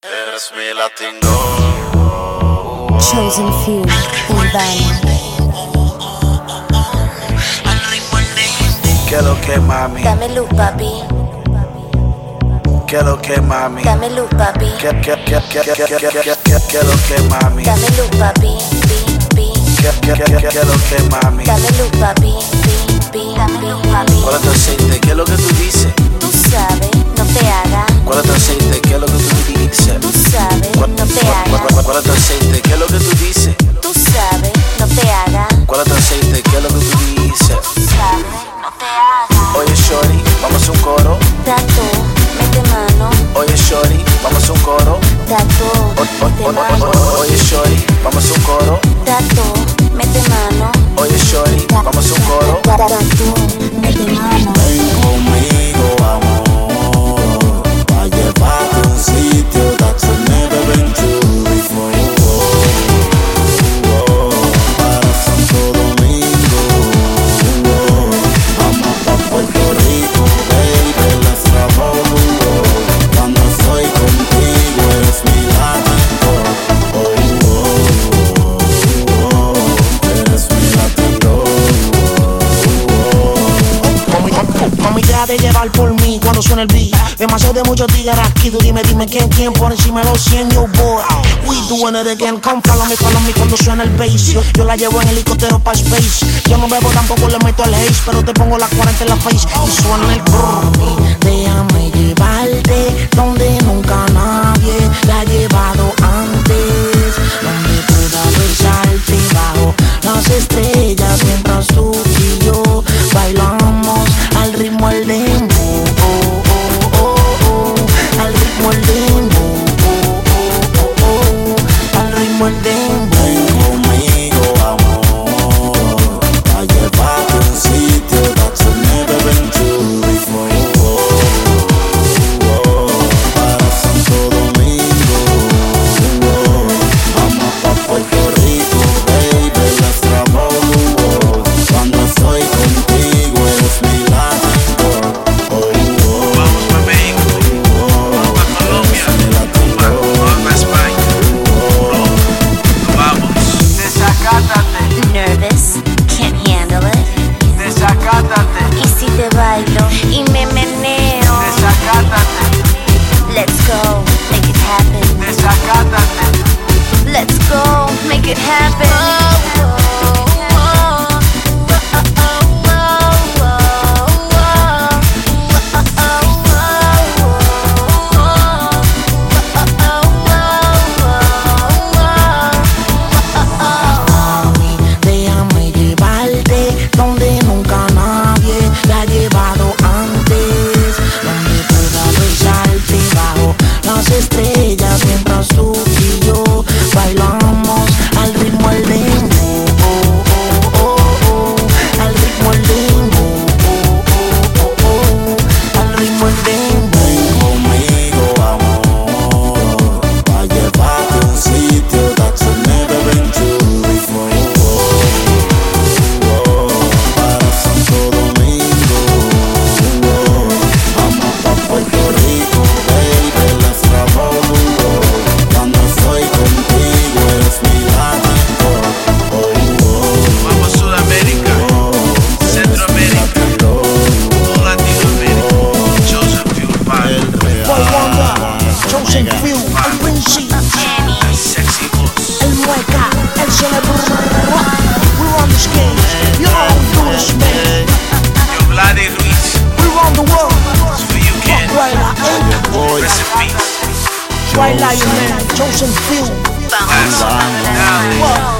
Eres mi latino. Chosen few, ¿Qué lo que mami? Dame luz, papi. ¿Qué lo que mami? Dame luz, papi. ¿Qué, qué, qué, qué, qué, qué, qué, qué, qué lo que mami? Dame luz, papi. Pi, pi. ¿Qué, qué, qué, qué, qué lo que mami? Dame luz, papi. Pi, pi. Dame luz, papi. ¿Cuál es tu aceite? ¿Qué es lo que tú dices? Tú sabes, no te hagas. ¿Cuál es tu aceite? ¿Qué es lo Tú sabes, no te hagas. Guarda aceite, ¿qué es lo que tú dices? déjate llevar por mí cuando suena el beat. Demasiado de muchos tigres aquí, tú dime, dime quién, quién por encima de los 100, yo boy. We doing it again, come follow me, follow me cuando suena el bass. Yo, la llevo en helicóptero pa' space. Yo no bebo, tampoco le meto al haze, pero te pongo la 40 en la face y suena el brrr. Déjame llevarte donde someone there High Lion Man, a Field. Bounce.